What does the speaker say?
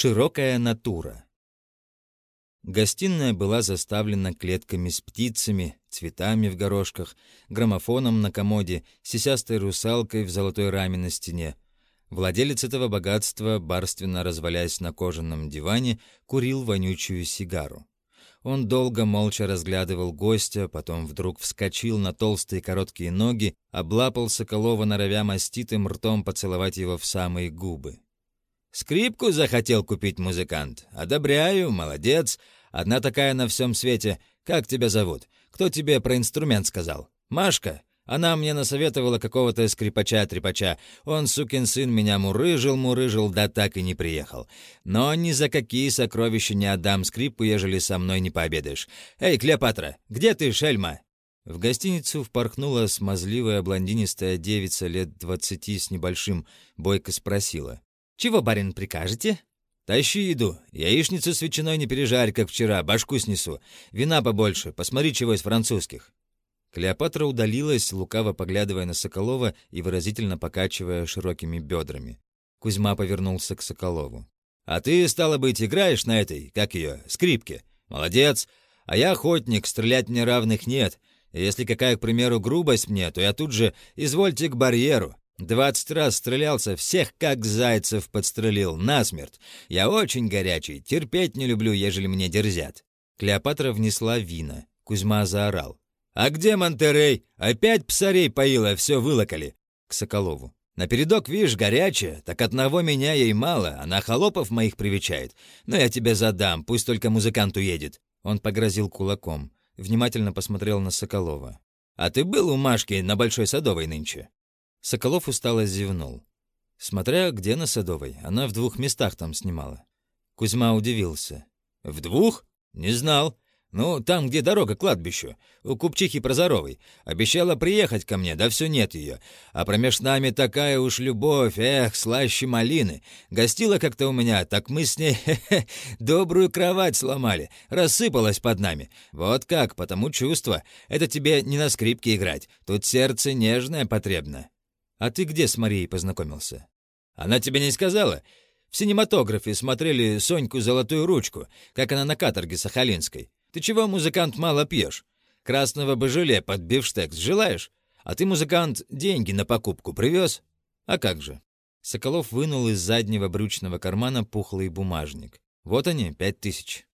Широкая натура. Гостиная была заставлена клетками с птицами, цветами в горошках, граммофоном на комоде, сисястой русалкой в золотой раме на стене. Владелец этого богатства, барственно развалясь на кожаном диване, курил вонючую сигару. Он долго молча разглядывал гостя, потом вдруг вскочил на толстые короткие ноги, облапал Соколова, норовя маститым ртом поцеловать его в самые губы. Скрипку захотел купить музыкант. Одобряю, молодец. Одна такая на всем свете. Как тебя зовут? Кто тебе про инструмент сказал? Машка? Она мне насоветовала какого-то скрипача-трепача. Он, сукин сын, меня мурыжил-мурыжил, да так и не приехал. Но ни за какие сокровища не отдам скрипку, ежели со мной не пообедаешь. Эй, Клеопатра, где ты, шельма?» В гостиницу впорхнула смазливая блондинистая девица лет двадцати с небольшим, бойко спросила. «Чего, барин, прикажете?» «Тащи еду. Яичницу с ветчиной не пережарь, как вчера, башку снесу. Вина побольше, посмотри, чего из французских». Клеопатра удалилась, лукаво поглядывая на Соколова и выразительно покачивая широкими бедрами. Кузьма повернулся к Соколову. «А ты, стало быть, играешь на этой, как ее, скрипке? Молодец. А я охотник, стрелять мне равных нет. Если какая, к примеру, грубость мне, то я тут же «извольте к барьеру». Двадцать раз стрелялся, всех как зайцев подстрелил, насмерть. Я очень горячий, терпеть не люблю, ежели мне дерзят». Клеопатра внесла вина. Кузьма заорал. «А где Монтерей? Опять псарей поила, все вылокали!» К Соколову. «Напередок, видишь, горячая, так одного меня ей мало, она холопов моих привечает. Но я тебе задам, пусть только музыкант уедет». Он погрозил кулаком, внимательно посмотрел на Соколова. «А ты был у Машки на Большой Садовой нынче?» Соколов устало зевнул. Смотря где на Садовой, она в двух местах там снимала. Кузьма удивился. «В двух? Не знал. Ну, там, где дорога к кладбищу, у купчихи Прозоровой. Обещала приехать ко мне, да все нет ее. А промеж нами такая уж любовь, эх, слаще малины. Гостила как-то у меня, так мы с ней добрую кровать сломали. Рассыпалась под нами. Вот как, потому чувство. Это тебе не на скрипке играть. Тут сердце нежное потребно. А ты где с Марией познакомился? Она тебе не сказала? В синематографе смотрели Соньку «Золотую ручку», как она на каторге Сахалинской. Ты чего, музыкант, мало пьешь? Красного бы желе под бифштекс желаешь? А ты, музыкант, деньги на покупку привез? А как же? Соколов вынул из заднего брючного кармана пухлый бумажник. Вот они, пять тысяч.